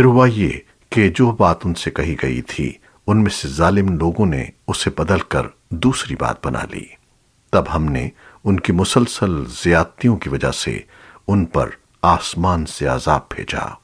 پھر ہوا یہ کہ جو بات ان سے کہی گئی تھی، ان میں سے ظالم لوگوں نے اسے بدل کر دوسری بات بنا لی۔ تب ہم نے ان کی مسلسل زیادتیوں کی وجہ سے ان پر آسمان سے عذاب بھیجا۔